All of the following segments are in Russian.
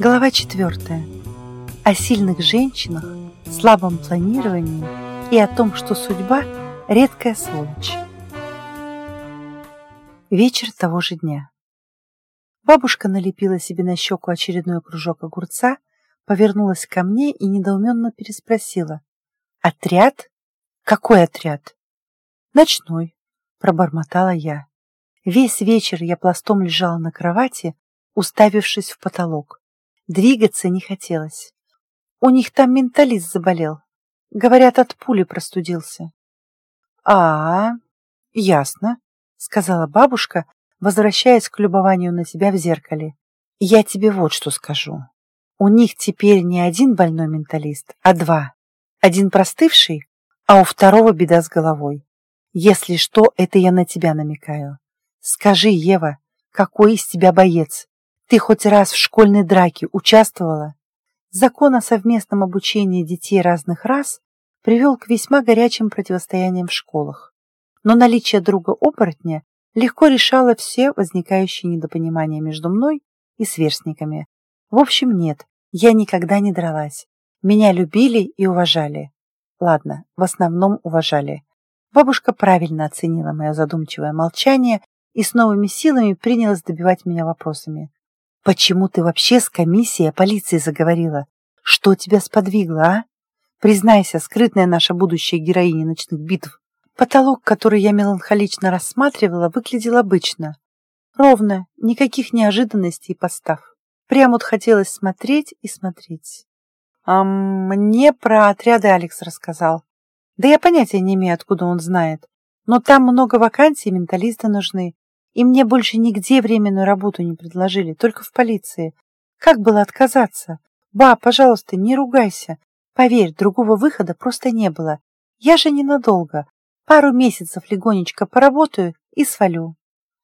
Глава 4. О сильных женщинах, слабом планировании и о том, что судьба – редкая сволочь. Вечер того же дня. Бабушка налепила себе на щеку очередной кружок огурца, повернулась ко мне и недоуменно переспросила. «Отряд? Какой отряд?» «Ночной», – пробормотала я. Весь вечер я пластом лежала на кровати, уставившись в потолок. Двигаться не хотелось. У них там менталист заболел. Говорят, от пули простудился. А, ясно, сказала бабушка, возвращаясь к любованию на себя в зеркале. Я тебе вот что скажу. У них теперь не один больной менталист, а два. Один простывший, а у второго беда с головой. Если что, это я на тебя намекаю. Скажи, Ева, какой из тебя боец? Ты хоть раз в школьной драке участвовала? Закон о совместном обучении детей разных рас привел к весьма горячим противостояниям в школах. Но наличие друга-оборотня легко решало все возникающие недопонимания между мной и сверстниками. В общем, нет, я никогда не дралась. Меня любили и уважали. Ладно, в основном уважали. Бабушка правильно оценила мое задумчивое молчание и с новыми силами принялась добивать меня вопросами. Почему ты вообще с комиссией полиции заговорила? Что тебя сподвигло, а? Признайся, скрытная наша будущая героиня ночных битв. Потолок, который я меланхолично рассматривала, выглядел обычно. Ровно, никаких неожиданностей и постав. Прямо вот хотелось смотреть и смотреть. А мне про отряды Алекс рассказал. Да я понятия не имею, откуда он знает. Но там много вакансий, менталисты нужны. И мне больше нигде временную работу не предложили, только в полиции. Как было отказаться? Ба, пожалуйста, не ругайся. Поверь, другого выхода просто не было. Я же ненадолго. Пару месяцев легонечко поработаю и свалю.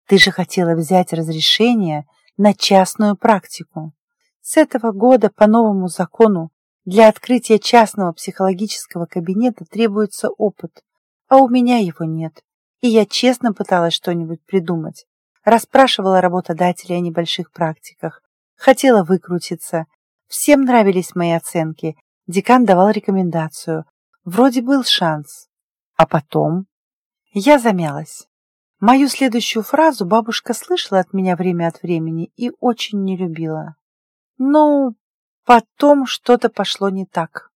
Ты же хотела взять разрешение на частную практику. С этого года по новому закону для открытия частного психологического кабинета требуется опыт, а у меня его нет и я честно пыталась что-нибудь придумать. Расспрашивала работодателей о небольших практиках. Хотела выкрутиться. Всем нравились мои оценки. Декан давал рекомендацию. Вроде был шанс. А потом... Я замялась. Мою следующую фразу бабушка слышала от меня время от времени и очень не любила. Ну, потом что-то пошло не так.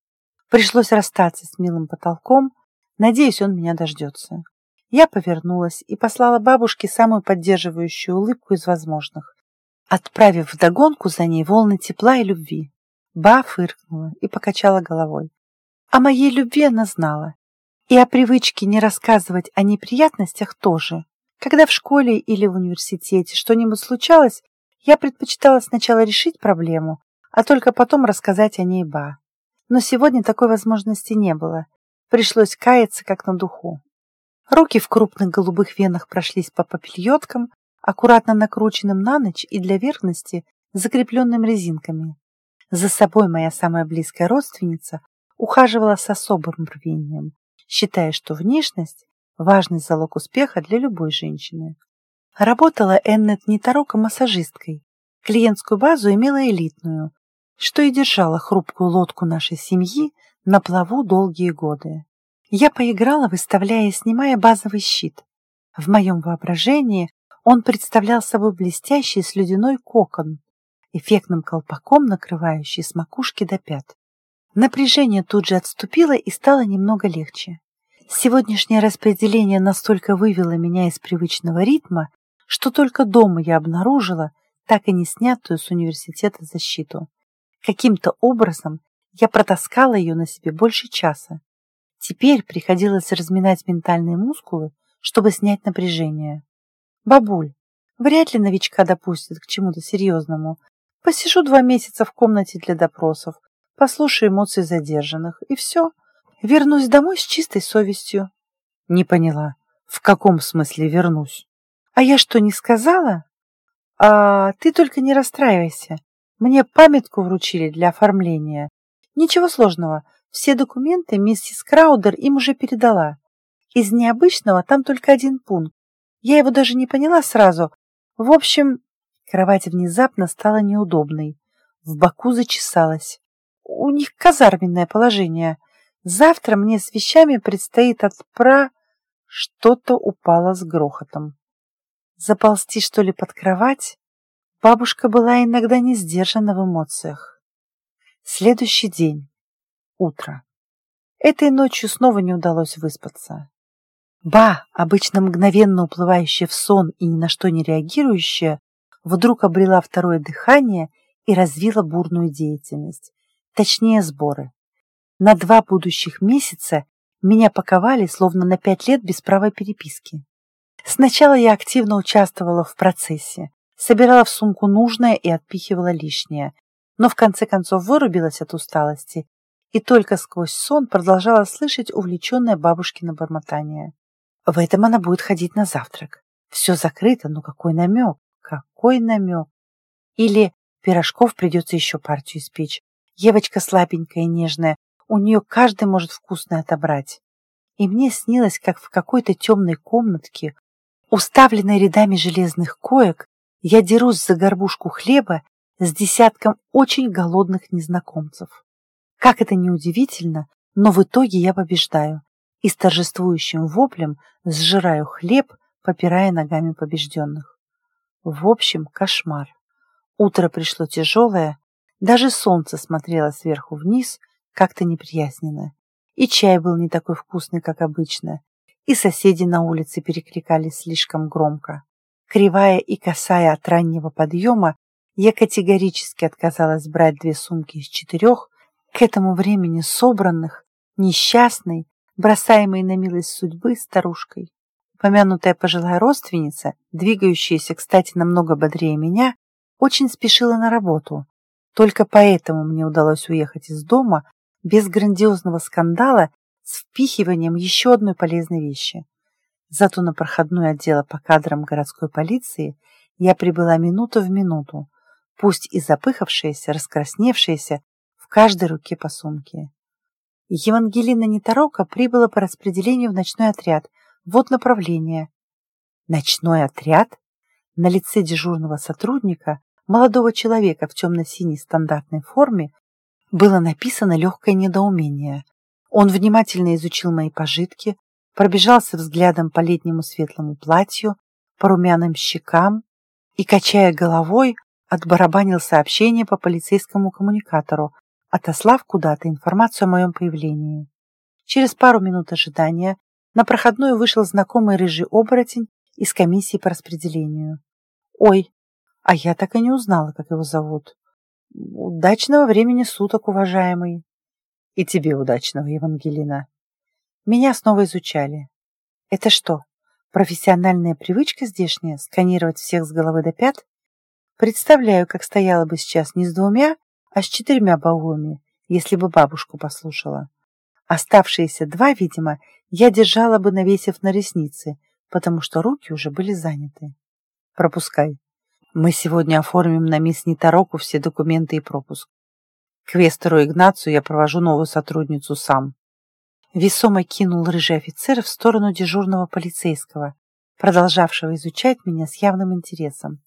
Пришлось расстаться с милым потолком. Надеюсь, он меня дождется. Я повернулась и послала бабушке самую поддерживающую улыбку из возможных, отправив вдогонку за ней волны тепла и любви. Ба фыркнула и покачала головой. О моей любви она знала. И о привычке не рассказывать о неприятностях тоже. Когда в школе или в университете что-нибудь случалось, я предпочитала сначала решить проблему, а только потом рассказать о ней Ба. Но сегодня такой возможности не было. Пришлось каяться как на духу. Руки в крупных голубых венах прошлись по попельоткам, аккуратно накрученным на ночь и для верхности закрепленным резинками. За собой моя самая близкая родственница ухаживала с особым рвением, считая, что внешность – важный залог успеха для любой женщины. Работала Эннет не тароком-массажисткой. Клиентскую базу имела элитную, что и держала хрупкую лодку нашей семьи на плаву долгие годы. Я поиграла, выставляя и снимая базовый щит. В моем воображении он представлял собой блестящий слюдяной кокон, эффектным колпаком накрывающий с макушки до пят. Напряжение тут же отступило и стало немного легче. Сегодняшнее распределение настолько вывело меня из привычного ритма, что только дома я обнаружила так и не снятую с университета защиту. Каким-то образом я протаскала ее на себе больше часа, Теперь приходилось разминать ментальные мускулы, чтобы снять напряжение. Бабуль, вряд ли новичка допустят к чему-то серьезному. Посижу два месяца в комнате для допросов, послушаю эмоции задержанных, и все. Вернусь домой с чистой совестью. Не поняла, в каком смысле вернусь? А я что, не сказала? А ты только не расстраивайся. Мне памятку вручили для оформления. Ничего сложного, все документы миссис Краудер им уже передала. Из необычного там только один пункт. Я его даже не поняла сразу. В общем, кровать внезапно стала неудобной. В боку зачесалась. У них казарменное положение. Завтра мне с вещами предстоит отпра... Что-то упало с грохотом. Заползти, что ли, под кровать? Бабушка была иногда не сдержана в эмоциях. Следующий день. Утро. Этой ночью снова не удалось выспаться. Ба, обычно мгновенно уплывающая в сон и ни на что не реагирующая, вдруг обрела второе дыхание и развила бурную деятельность, точнее сборы. На два будущих месяца меня паковали словно на пять лет без права переписки. Сначала я активно участвовала в процессе, собирала в сумку нужное и отпихивала лишнее, но в конце концов вырубилась от усталости и только сквозь сон продолжала слышать увлеченное бабушкино бормотание. В этом она будет ходить на завтрак. Все закрыто, ну какой намек, какой намек. Или пирожков придется еще партию испечь. Евочка слабенькая и нежная, у нее каждый может вкусно отобрать. И мне снилось, как в какой-то темной комнатке, уставленной рядами железных коек, я дерусь за горбушку хлеба с десятком очень голодных незнакомцев. Как это ни удивительно, но в итоге я побеждаю и с торжествующим воплем сжираю хлеб, попирая ногами побежденных. В общем, кошмар. Утро пришло тяжелое, даже солнце смотрело сверху вниз, как-то неприязненно. И чай был не такой вкусный, как обычно, и соседи на улице перекликались слишком громко. Кривая и косая от раннего подъема, я категорически отказалась брать две сумки из четырех, к этому времени собранных, несчастной, бросаемой на милость судьбы старушкой. Помянутая пожилая родственница, двигающаяся, кстати, намного бодрее меня, очень спешила на работу. Только поэтому мне удалось уехать из дома без грандиозного скандала с впихиванием еще одной полезной вещи. Зато на проходное отдела по кадрам городской полиции я прибыла минуту в минуту, пусть и запыхавшаяся, раскрасневшаяся, каждой руке по сумке. Евангелина Неторока прибыла по распределению в ночной отряд. Вот направление. Ночной отряд? На лице дежурного сотрудника, молодого человека в темно-синей стандартной форме, было написано легкое недоумение. Он внимательно изучил мои пожитки, пробежался взглядом по летнему светлому платью, по румяным щекам и, качая головой, отбарабанил сообщение по полицейскому коммуникатору, отослав куда-то информацию о моем появлении. Через пару минут ожидания на проходную вышел знакомый рыжий оборотень из комиссии по распределению. Ой, а я так и не узнала, как его зовут. Удачного времени суток, уважаемый. И тебе удачного, Евангелина. Меня снова изучали. Это что, профессиональная привычка здешняя, сканировать всех с головы до пят? Представляю, как стояла бы сейчас не с двумя, а с четырьмя баулами, если бы бабушку послушала. Оставшиеся два, видимо, я держала бы, навесив на ресницы, потому что руки уже были заняты. Пропускай. Мы сегодня оформим на мисс Нитороку все документы и пропуск. К Вестеру Игнацию я провожу новую сотрудницу сам. Весомо кинул рыжий офицер в сторону дежурного полицейского, продолжавшего изучать меня с явным интересом.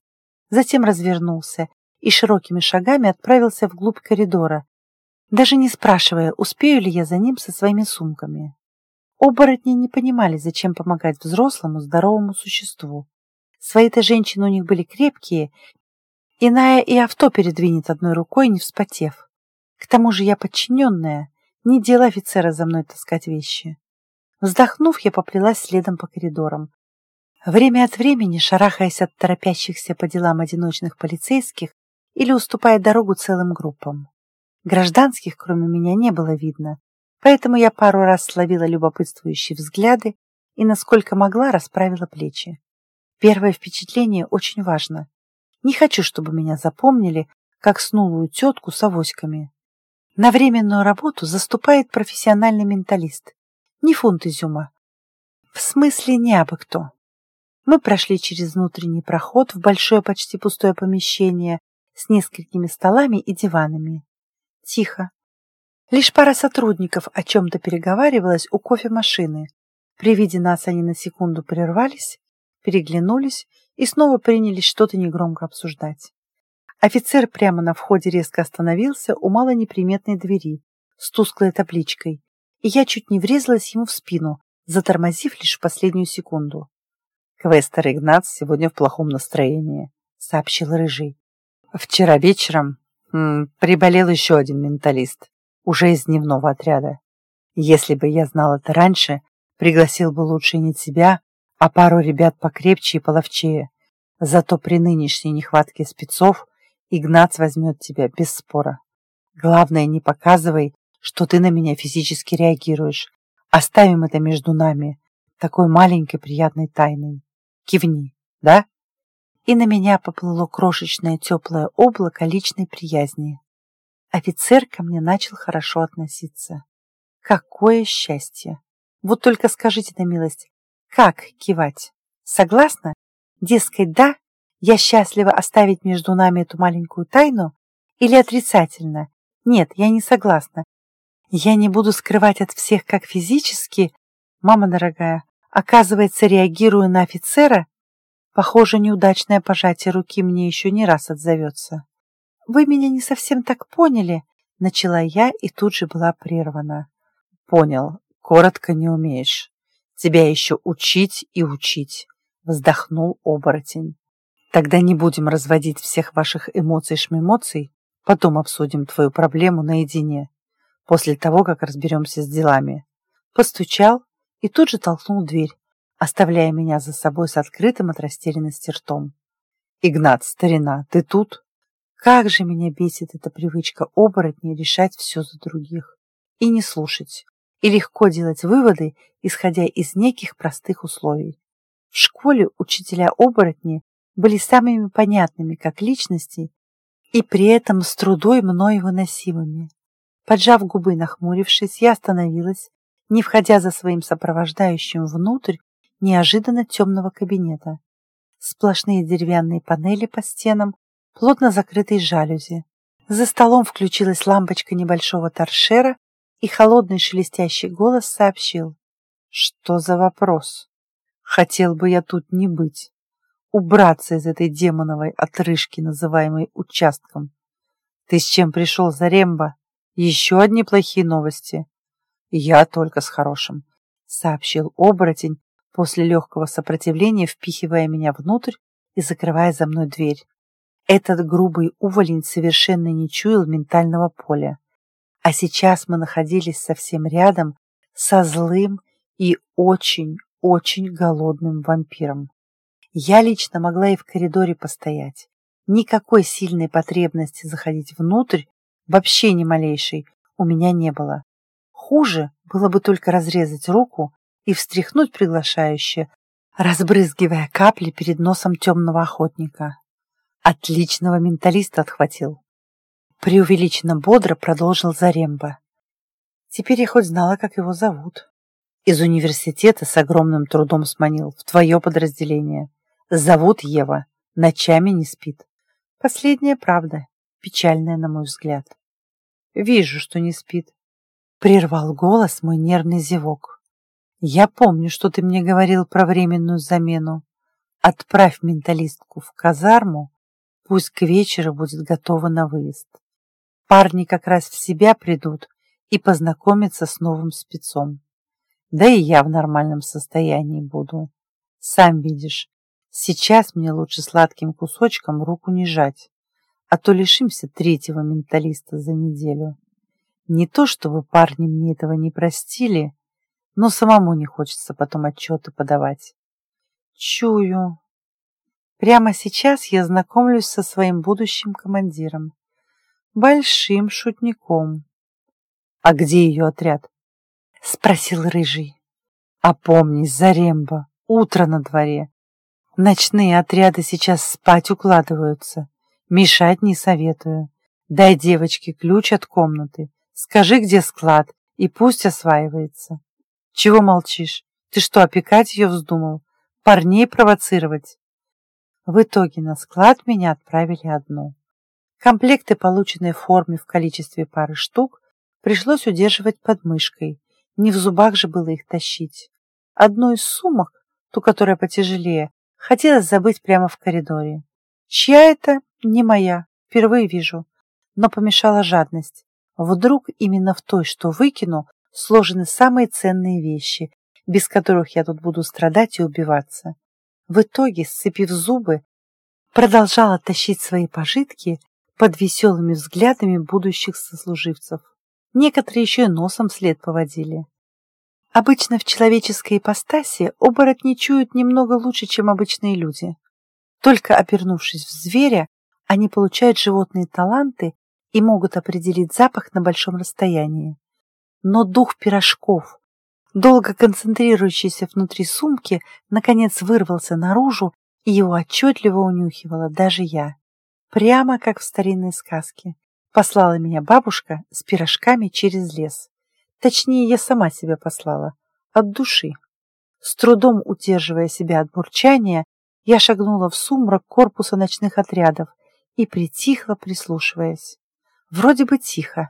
Затем развернулся и широкими шагами отправился вглубь коридора, даже не спрашивая, успею ли я за ним со своими сумками. Оборотни не понимали, зачем помогать взрослому, здоровому существу. Свои-то женщины у них были крепкие, иная и авто передвинет одной рукой, не вспотев. К тому же я подчиненная, не дело офицера за мной таскать вещи. Вздохнув, я поплелась следом по коридорам. Время от времени, шарахаясь от торопящихся по делам одиночных полицейских, или уступая дорогу целым группам. Гражданских, кроме меня, не было видно, поэтому я пару раз словила любопытствующие взгляды и, насколько могла, расправила плечи. Первое впечатление очень важно. Не хочу, чтобы меня запомнили, как снулую тетку с авоськами. На временную работу заступает профессиональный менталист. Не фунт изюма. В смысле не абы кто. Мы прошли через внутренний проход в большое почти пустое помещение, с несколькими столами и диванами. Тихо. Лишь пара сотрудников о чем-то переговаривалась у кофемашины. При виде нас они на секунду прервались, переглянулись и снова принялись что-то негромко обсуждать. Офицер прямо на входе резко остановился у малонеприметной двери с тусклой табличкой, и я чуть не врезалась ему в спину, затормозив лишь в последнюю секунду. «Квестер Игнат сегодня в плохом настроении», — сообщил Рыжий. «Вчера вечером м, приболел еще один менталист, уже из дневного отряда. Если бы я знал это раньше, пригласил бы лучше не тебя, а пару ребят покрепче и половчее. Зато при нынешней нехватке спецов Игнац возьмет тебя без спора. Главное, не показывай, что ты на меня физически реагируешь. Оставим это между нами, такой маленькой приятной тайной. Кивни, да? И на меня поплыло крошечное теплое облако личной приязни. Офицер ко мне начал хорошо относиться. Какое счастье! Вот только скажите на милость, как кивать? Согласна? Дескать, да, я счастлива оставить между нами эту маленькую тайну? Или отрицательно? Нет, я не согласна. Я не буду скрывать от всех, как физически. Мама дорогая, оказывается, реагирую на офицера. Похоже, неудачное пожатие руки мне еще не раз отзовется. Вы меня не совсем так поняли, начала я и тут же была прервана. Понял, коротко не умеешь. Тебя еще учить и учить, вздохнул оборотень. Тогда не будем разводить всех ваших эмоций-шмемоций, потом обсудим твою проблему наедине, после того, как разберемся с делами. Постучал и тут же толкнул дверь, оставляя меня за собой с открытым от растерянности ртом. «Игнат, старина, ты тут?» Как же меня бесит эта привычка оборотней решать все за других. И не слушать. И легко делать выводы, исходя из неких простых условий. В школе учителя-оборотни были самыми понятными как личности и при этом с трудой мной выносимыми. Поджав губы, нахмурившись, я остановилась, не входя за своим сопровождающим внутрь неожиданно темного кабинета. Сплошные деревянные панели по стенам, плотно закрытые жалюзи. За столом включилась лампочка небольшого торшера, и холодный шелестящий голос сообщил. «Что за вопрос? Хотел бы я тут не быть» убраться из этой демоновой отрыжки, называемой участком. Ты с чем пришел, Заремба? Еще одни плохие новости. Я только с хорошим, сообщил оборотень после легкого сопротивления, впихивая меня внутрь и закрывая за мной дверь. Этот грубый уволень совершенно не чуял ментального поля. А сейчас мы находились совсем рядом со злым и очень-очень голодным вампиром. Я лично могла и в коридоре постоять. Никакой сильной потребности заходить внутрь, вообще ни малейшей, у меня не было. Хуже было бы только разрезать руку и встряхнуть приглашающе, разбрызгивая капли перед носом темного охотника. Отличного менталиста отхватил. Преувеличенно бодро продолжил Заремба. Теперь я хоть знала, как его зовут. Из университета с огромным трудом сманил в твое подразделение. Зовут Ева, ночами не спит. Последняя правда, печальная, на мой взгляд. Вижу, что не спит. Прервал голос мой нервный зевок. Я помню, что ты мне говорил про временную замену. Отправь менталистку в казарму, пусть к вечеру будет готова на выезд. Парни как раз в себя придут и познакомятся с новым спецом. Да и я в нормальном состоянии буду. Сам видишь, Сейчас мне лучше сладким кусочком руку не жать, а то лишимся третьего менталиста за неделю. Не то, чтобы парни мне этого не простили, но самому не хочется потом отчеты подавать. Чую. Прямо сейчас я знакомлюсь со своим будущим командиром. Большим шутником. А где ее отряд? Спросил Рыжий. Опомнись, Заремба, утро на дворе. Ночные отряды сейчас спать укладываются. Мешать не советую. Дай девочке ключ от комнаты. Скажи, где склад, и пусть осваивается. Чего молчишь? Ты что, опекать ее вздумал? Парней провоцировать? В итоге на склад меня отправили одну. Комплекты, полученные в форме в количестве пары штук, пришлось удерживать под мышкой. Не в зубах же было их тащить. Одну из сумок, ту, которая потяжелее, Хотелось забыть прямо в коридоре. Чья это? Не моя. впервые вижу, но помешала жадность. Вдруг именно в той, что выкину, сложены самые ценные вещи, без которых я тут буду страдать и убиваться. В итоге, сцепив зубы, продолжала тащить свои пожитки под веселыми взглядами будущих сослуживцев. Некоторые еще и носом след поводили. Обычно в человеческой ипостаси оборотни чуют немного лучше, чем обычные люди. Только обернувшись в зверя, они получают животные таланты и могут определить запах на большом расстоянии. Но дух пирожков, долго концентрирующийся внутри сумки, наконец вырвался наружу, и его отчетливо унюхивала даже я. Прямо как в старинной сказке. Послала меня бабушка с пирожками через лес. Точнее, я сама себя послала. От души. С трудом удерживая себя от бурчания, я шагнула в сумрак корпуса ночных отрядов и притихла, прислушиваясь. Вроде бы тихо,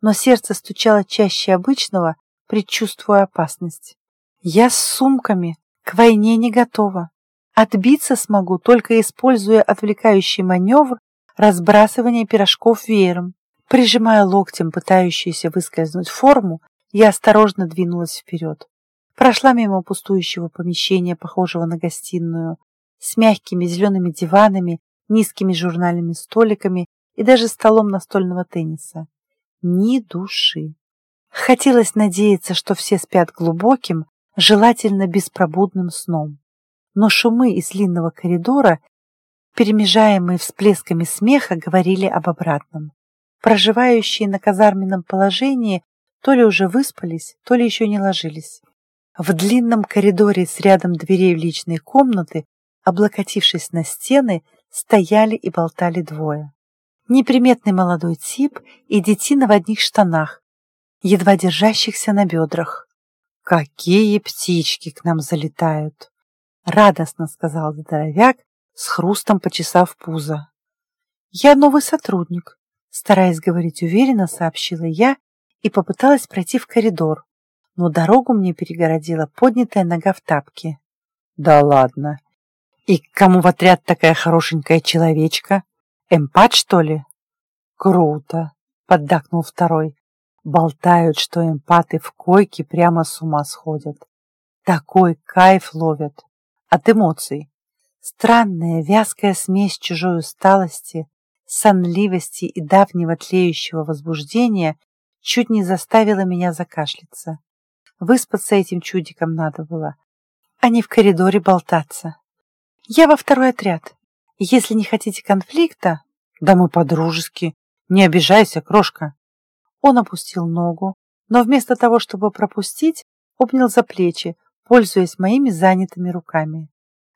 но сердце стучало чаще обычного, предчувствуя опасность. Я с сумками к войне не готова. Отбиться смогу, только используя отвлекающий маневр разбрасывания пирожков веером. Прижимая локтем пытающуюся выскользнуть форму, я осторожно двинулась вперед. Прошла мимо пустующего помещения, похожего на гостиную, с мягкими зелеными диванами, низкими журнальными столиками и даже столом настольного тенниса. Ни души. Хотелось надеяться, что все спят глубоким, желательно беспробудным сном. Но шумы из длинного коридора, перемежаемые всплесками смеха, говорили об обратном. Проживающие на казарменном положении то ли уже выспались, то ли еще не ложились. В длинном коридоре с рядом дверей в личные комнаты, облокотившись на стены, стояли и болтали двое. Неприметный молодой тип и детина в одних штанах, едва держащихся на бедрах. «Какие птички к нам залетают!» — радостно сказал здоровяк, с хрустом почесав пузо. «Я новый сотрудник», — стараясь говорить уверенно, сообщила я и попыталась пройти в коридор, но дорогу мне перегородила поднятая нога в тапке. «Да ладно! И к кому в отряд такая хорошенькая человечка? Эмпат, что ли?» «Круто!» — поддакнул второй. Болтают, что эмпаты в койке прямо с ума сходят. Такой кайф ловят от эмоций. Странная вязкая смесь чужой усталости, сонливости и давнего тлеющего возбуждения чуть не заставила меня закашляться. Выспаться этим чудиком надо было, а не в коридоре болтаться. Я во второй отряд. Если не хотите конфликта, да мы по-дружески. Не обижайся, крошка. Он опустил ногу, но вместо того, чтобы пропустить, обнял за плечи, пользуясь моими занятыми руками.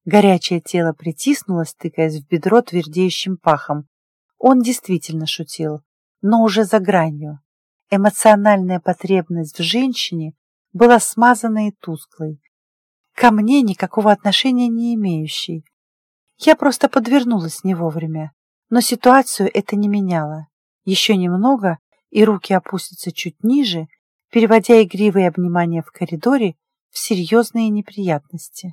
Горячее тело притиснулось, тыкаясь в бедро твердеющим пахом. Он действительно шутил, но уже за гранью. Эмоциональная потребность в женщине была смазанной и тусклой, ко мне никакого отношения не имеющей. Я просто подвернулась не вовремя, но ситуацию это не меняло. Еще немного, и руки опустятся чуть ниже, переводя игривые обнимания в коридоре в серьезные неприятности.